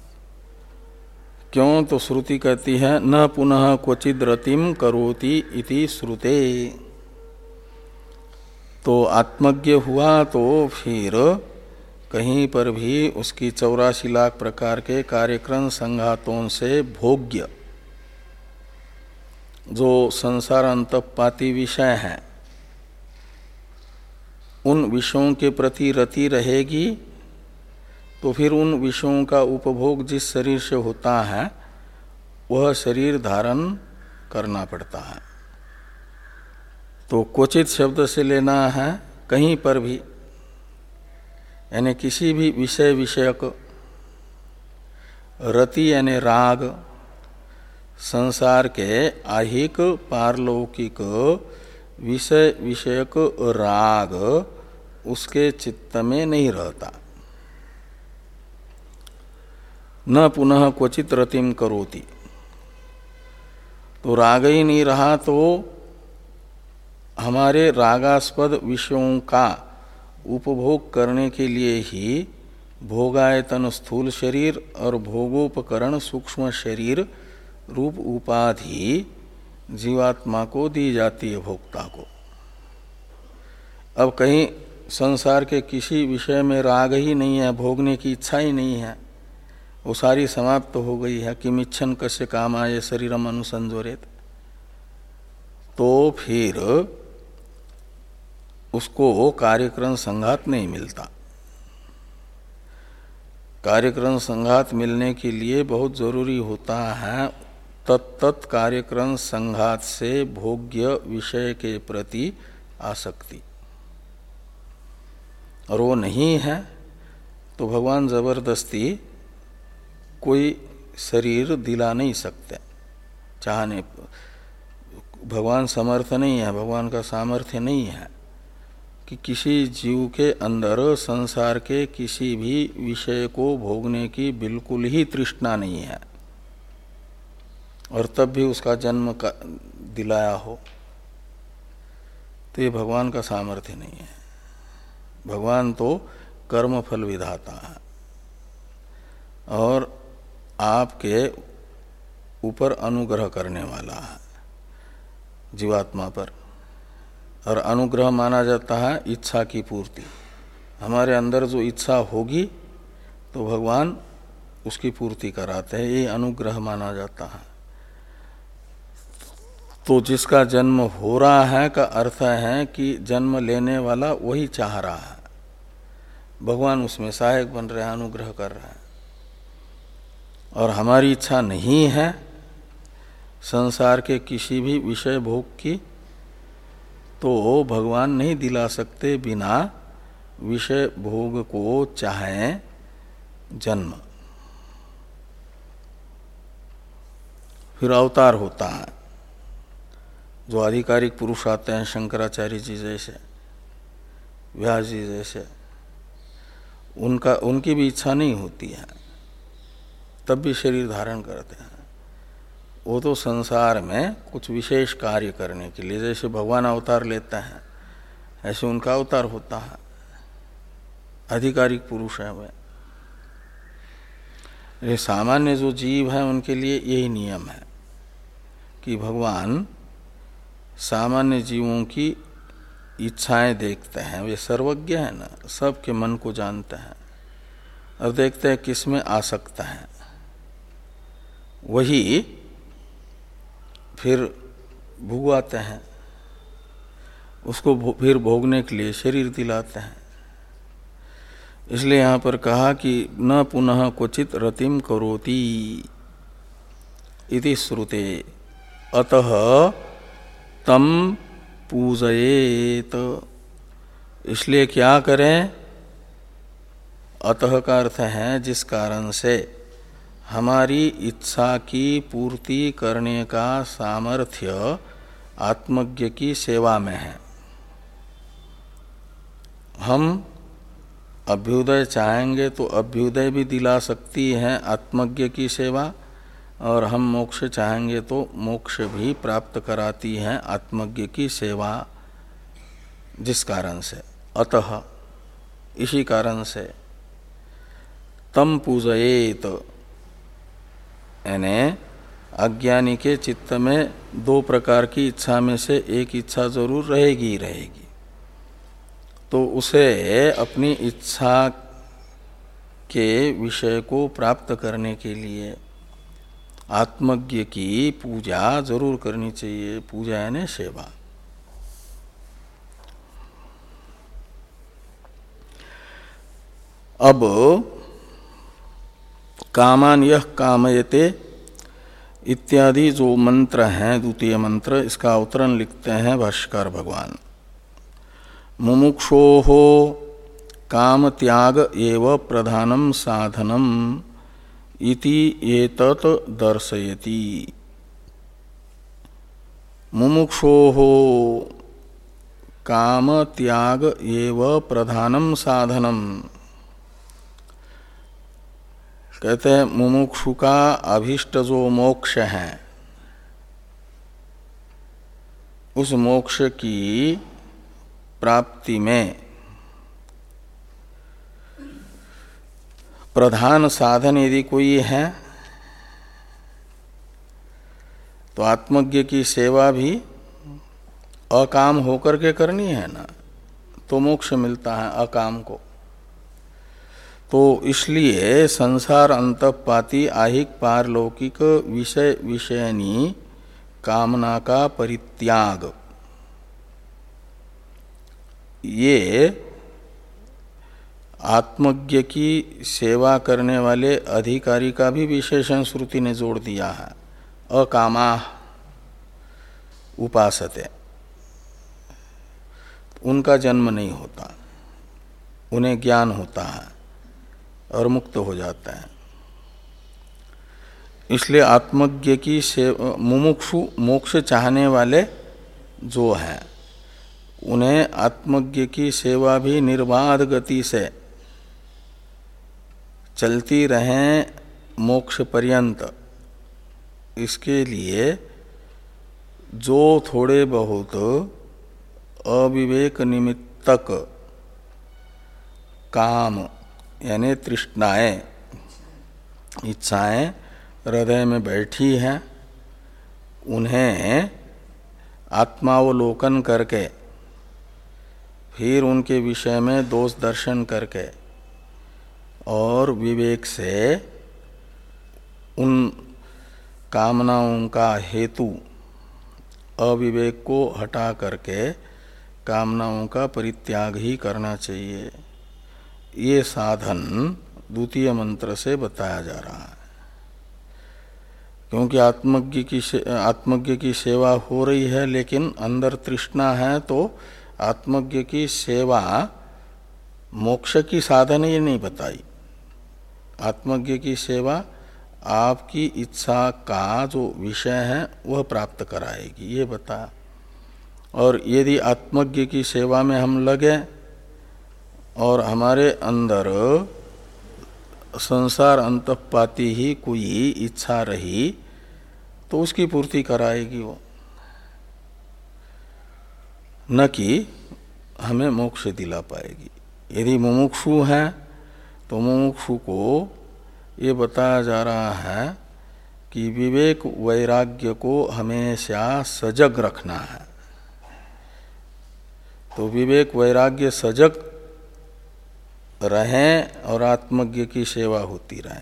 A: क्यों तो श्रुति कहती है, न पुनः क्वचिद रतिम करोति इति श्रुते। तो आत्मज्ञ हुआ तो फिर कहीं पर भी उसकी चौरासी लाख प्रकार के कार्यक्रम संघातों से भोग्य। जो संसार अंतपाती विषय हैं, उन विषयों के प्रति रति रहेगी तो फिर उन विषयों का उपभोग जिस शरीर से होता है, वह शरीर धारण करना पड़ता है। तो क्वचित शब्द से लेना है, कहीं पर भी, यानी किसी भी विषय विषयक रति यानी राग संसार के आहिक पारलौकिक विषय, विषयक राग उसके चित्त में नहीं रहता। न पुनः क्वचित रतिम करोति। तो राग ही नहीं रहा तो हमारे रागास्पद विषयों का उपभोग करने के लिए ही भोगायतन स्थूल शरीर और भोगोपकरण सूक्ष्म शरीर रूप उपाधि जीवात्मा को दी जाती है भोक्ता को। अब कहीं संसार के किसी विषय में राग ही नहीं है, भोगने की इच्छा ही नहीं है, वो सारी समाप्त तो हो गई है कि मिच्छन कश्य काम आए शरीरम अनुसंजोरित। तो फिर उसको कार्यक्रम संघात नहीं मिलता। कार्यक्रम संघात मिलने के लिए बहुत ज़रूरी होता है तत्त कार्यक्रम संघात से भोग्य विषय के प्रति आसक्ति। और वो नहीं है तो भगवान ज़बरदस्ती कोई शरीर दिला नहीं सकते। चाहने, भगवान समर्थ नहीं है, भगवान का सामर्थ्य नहीं है कि किसी जीव के अंदर, संसार के किसी भी विषय को भोगने की बिल्कुल ही तृष्णा नहीं है। और तब भी उसका जन्म का, दिलाया हो। तो ये भगवान का सामर्थ्य नहीं है। भगवान तो कर्म फल विधाता है। और आपके ऊपर अनुग्रह करने वाला है, जीवात्मा पर। और अनुग्रह माना जाता है इच्छा की पूर्ति। हमारे अंदर जो इच्छा होगी तो भगवान उसकी पूर्ति कराते हैं। ये अनुग्रह माना जाता है। तो जिसका जन्म हो रहा है, का अर्थ है कि जन्म लेने वाला वही चाह रहा है। भगवान उसमें सहायक बन रहे हैं, अनुग्रह कर रहे हैं। और हमारी इच्छा नहीं है संसार के किसी भी विषय भोग की तो भगवान नहीं दिला सकते बिना विषय भोग को चाहे जन्म। फिर अवतार होता है। जो आधिकारिक पुरुष आते हैं, शंकराचार्य जी जैसे, व्यास जी जैसे, उनका, उनकी भी इच्छा नहीं होती है, तब भी शरीर धारण करते हैं। वो तो संसार में कुछ विशेष कार्य करने के लिए, जैसे भगवान अवतार लेते हैं, ऐसे उनका अवतार होता है। आधिकारिक पुरुष है वह ये सामान्य जो जीव है, उनके लिए यही नियम है कि भगवान सामान्य जीवों की इच्छाएँ देखते हैं। वे सर्वज्ञ है ना, सबके मन को जानते हैं और देखते हैं किसमें आसक्त है। वही फिर भुगवाते हैं। उसको फिर भोगने के लिए शरीर दिलाते हैं। इसलिए यहाँ पर कहा कि न पुनः क्वचित रतिम करोति इति श्रुते। अतः तम पूजयेत। इसलिए क्या करें? अतः का अर्थ है, जिस कारण से हमारी इच्छा की पूर्ति करने का सामर्थ्य आत्मज्ञ की सेवा में है। हम अभ्युदय चाहेंगे तो अभ्युदय भी दिला सकती है आत्मज्ञ की सेवा। और हम मोक्ष चाहेंगे तो मोक्ष भी प्राप्त कराती है आत्मज्ञ की सेवा, जिस कारण से। अतः इसी कारण से तम पूजयेत। यानी अज्ञानी के चित्त में दो प्रकार की इच्छा में से एक इच्छा ज़रूर रहेगी ही रहेगी। तो उसे अपनी इच्छा के विषय को प्राप्त करने के लिए आत्मज्ञ की पूजा ज़रूर करनी चाहिए। पूजा यानी सेवा। अब कामान यह कामयते इत्यादि जो मंत्र हैं, द्वितीय मंत्र, इसका अवतरण लिखते हैं भाष्कर भगवान। मुमुक्षो हो काम त्याग एव प्रधानम साधनम। इति एतत् दर्शयति। मुमुक्षो हो काम त्याग एव प्रधानम साधनम। कहते हैं मुमुक्षु का अभिष्ट जो मोक्ष। है उस मोक्ष की प्राप्ति में प्रधान साधन यदि कोई है तो आत्मज्ञ की सेवा भी अकाम होकर के करनी है ना? तो मोक्ष मिलता है अकाम को। तो इसलिए संसार अंतपाती आहिक पारलौकिक विषय विषयनी कामना का परित्याग। ये आत्मज्ञ की सेवा करने वाले अधिकारी का भी विशेषण श्रुति ने जोड़ दिया है। अकामा उपासते। उनका जन्म नहीं होता। उन्हें ज्ञान होता है और मुक्त हो जाता है। इसलिए आत्मज्ञ की से, मुमुक्षु, मोक्ष चाहने वाले जो हैं, उन्हें आत्मज्ञ की सेवा भी निर्बाध गति से चलती रहें मोक्ष पर्यंत। इसके लिए जो थोड़े बहुत अविवेक निमित्तक काम, यानी तृष्णाएँ, इच्छाएँ हृदय में बैठी हैं, उन्हें आत्मावलोकन करके, फिर उनके विषय में दोष दर्शन करके और विवेक से उन कामनाओं का हेतु अविवेक को हटा करके कामनाओं का परित्याग ही करना चाहिए। ये साधन द्वितीय मंत्र से बताया जा रहा है। क्योंकि आत्मज्ञ की आत्मज्ञ की सेवा हो रही है, लेकिन अंदर तृष्णा है तो आत्मज्ञ की सेवा मोक्ष की साधन ये नहीं बताई। आत्मज्ञ की सेवा, आपकी इच्छा का जो विषय है, वह प्राप्त कराएगी, ये बता। और यदि आत्मज्ञ की सेवा में हम लगे और हमारे अंदर संसार अंतपाती ही कोई इच्छा रही तो उसकी पूर्ति कराएगी वो। न कि हमें मोक्ष दिला पाएगी। यदि मुमुक्षु है तो को ये बताया जा रहा है कि विवेक वैराग्य को हमेशा सजग रखना है। तो विवेक वैराग्य सजग रहें और आत्मज्ञ की सेवा होती रहे।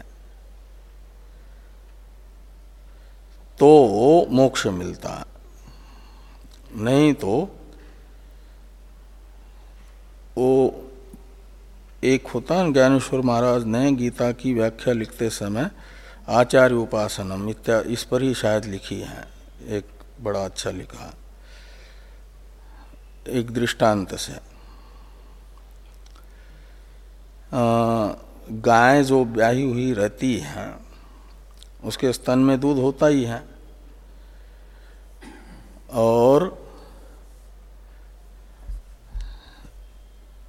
A: तो मोक्ष मिलता नहीं तो वो एक होता है ज्ञानेश्वर महाराज ने गीता की व्याख्या लिखते समय आचार्य उपासनम इत्या, इस पर ही शायद लिखी है। एक बड़ा अच्छा लिखा। एक दृष्टांत से। गाय जो ब्याही हुई रहती है, उसके स्तन में दूध होता ही है। और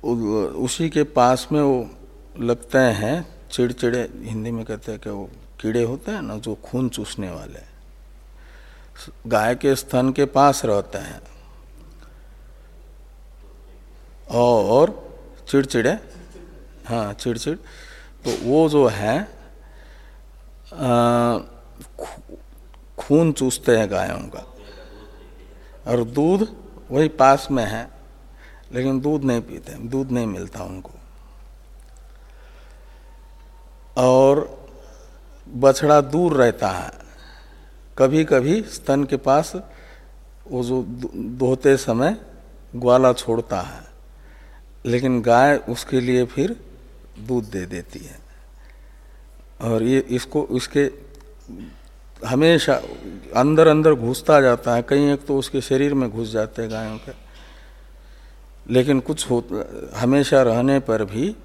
A: उसी के पास में वो लगते हैं, चिड़चिड़े, हिंदी में कहते हैं कि वो कीड़े होते हैं ना, जो खून चूसने वाले गाय के स्तन के पास रहते हैं। और चिड़चिड़े हाँ चिड़चिड़। तो वो जो है खून चूसते हैं गायों का। और दूध वही पास में है। लेकिन दूध नहीं पीते दूध नहीं मिलता उनको। और बछड़ा दूर रहता है कभी कभी स्तन के पास वो जो दोहते समय ग्वाला छोड़ता है, लेकिन गाय उसके लिए फिर दूध दे देती है। और ये इसको, इसके हमेशा अंदर अंदर घुसता जाता है, कहीं एक तो उसके शरीर में घुस जाते हैं गायों के। लेकिन कुछ हो, हमेशा रहने पर भी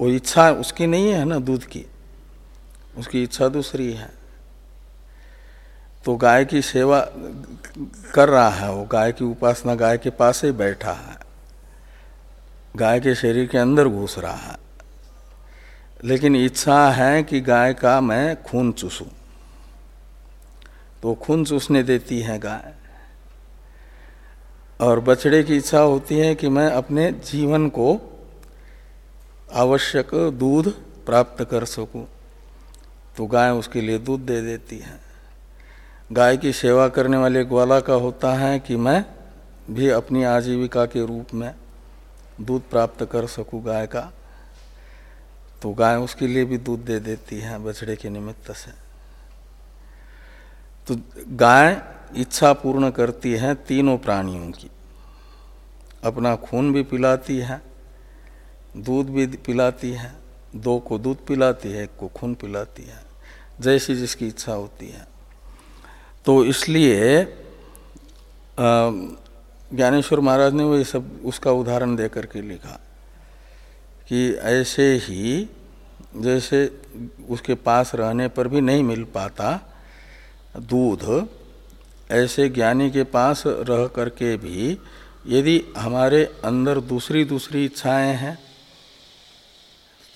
A: वो इच्छा उसकी नहीं है ना दूध की। उसकी इच्छा दूसरी है। तो गाय की सेवा कर रहा है वो, गाय की उपासना गाय के पास ही बैठा है। गाय के शरीर के अंदर घुस रहा है। लेकिन इच्छा है कि गाय का मैं खून चूसू। तो खून चूसने देती है गाय। और बछड़े की इच्छा होती है कि मैं अपने जीवन को आवश्यक दूध प्राप्त कर सकूँ। तो गाय उसके लिए दूध दे देती है। गाय की सेवा करने वाले ग्वाला का होता है कि मैं भी अपनी आजीविका के रूप में दूध प्राप्त कर सकूँ गाय का। तो गाय उसके लिए भी दूध दे देती है बछड़े के निमित्त से। तो गाय इच्छा पूर्ण करती है तीनों प्राणियों की। अपना खून भी पिलाती है, दूध भी पिलाती है, दो को दूध पिलाती है, एक को खून पिलाती है, जैसी जिसकी इच्छा होती है। तो इसलिए ज्ञानेश्वर महाराज ने वो सब, उसका उदाहरण दे करके लिखा कि ऐसे ही, जैसे उसके पास रहने पर भी नहीं मिल पाता दूध ऐसे ज्ञानी के पास रह करके भी यदि हमारे अंदर दूसरी दूसरी इच्छाएँ हैं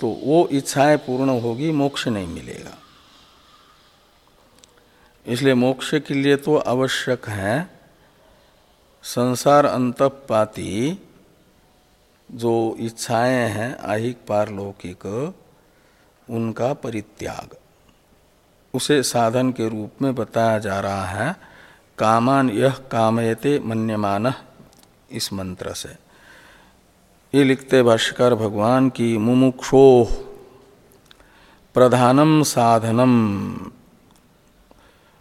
A: तो वो इच्छाएँ पूर्ण होगी, मोक्ष नहीं मिलेगा। इसलिए मोक्ष के लिए तो आवश्यक है संसार अंतपाती जो इच्छाएँ हैं, आहिक, पारलौकिक, उनका परित्याग। उसे साधन के रूप में बताया जा रहा है। कामान यह कामयते मन्यमान, इस मंत्र से। ये लिखते भाष्यकार भगवान की मुमुक्षो, प्रधानम साधनम।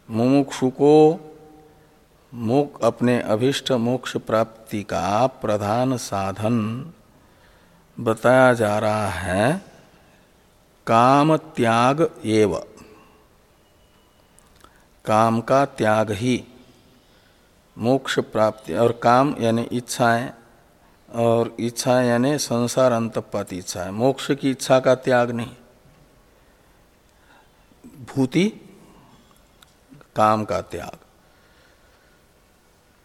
A: मुमुक्षु को मोक अपने अभिष्ट मोक्ष प्राप्ति का प्रधान साधन बताया जा रहा है, काम त्याग एव। काम का त्याग ही। मोक्ष प्राप्ति और काम यानी इच्छाएँ और इच्छा यानी संसार अंतपात इच्छा है। मोक्ष की इच्छा का त्याग नहीं। भूति, काम का त्याग।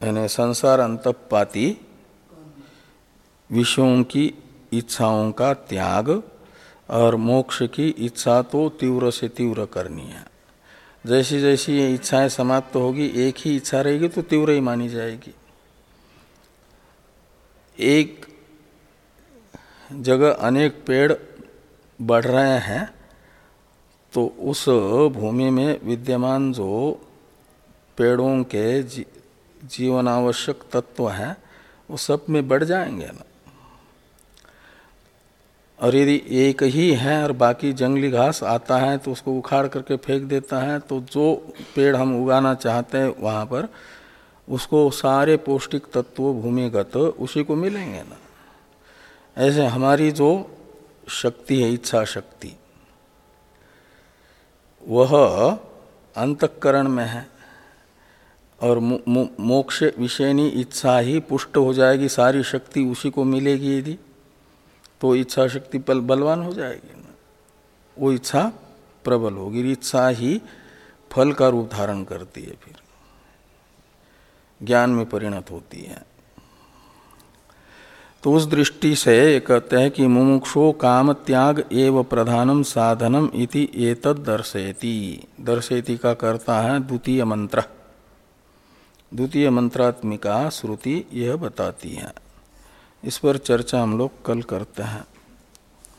A: यानी संसार अंतपाती विषयों की इच्छाओं का त्याग और मोक्ष की इच्छा तो तीव्र से तीव्र करनी है। जैसी जैसी ये इच्छाएँ समाप्त तो होगी एक ही इच्छा रहेगी तो तीव्र ही मानी जाएगी। एक जगह अनेक पेड़ बढ़ रहे हैं तो उस भूमि में विद्यमान जो पेड़ों के जी, जीवन आवश्यक तत्व हैं वो सब में बढ़ जाएँगे ना। और यदि एक ही है और बाकी जंगली घास आता है तो उसको उखाड़ करके फेंक देता है तो जो पेड़ हम उगाना चाहते हैं वहाँ पर, उसको सारे पौष्टिक तत्व भूमिगत उसी को मिलेंगे ना। ऐसे हमारी जो शक्ति है इच्छा शक्ति वह अंतकरण में है और मोक्ष विषयनी इच्छा ही पुष्ट हो जाएगी, सारी शक्ति उसी को मिलेगी यदि। तो इच्छा शक्ति पल बलवान हो जाएगी ना। वो इच्छा प्रबल होगी इच्छा ही फल का रूप धारण करती है फिर। ज्ञान में परिणत होती है। तो उस दृष्टि से कहते हैं कि मुमुक्षो काम त्याग एव प्रधानम साधनम इति एतद दर्शयति। दर्शयति का करता है द्वितीय मंत्र। द्वितीय मंत्रात्मिका श्रुति यह बताती है। इस पर चर्चा हम लोग कल करते हैं।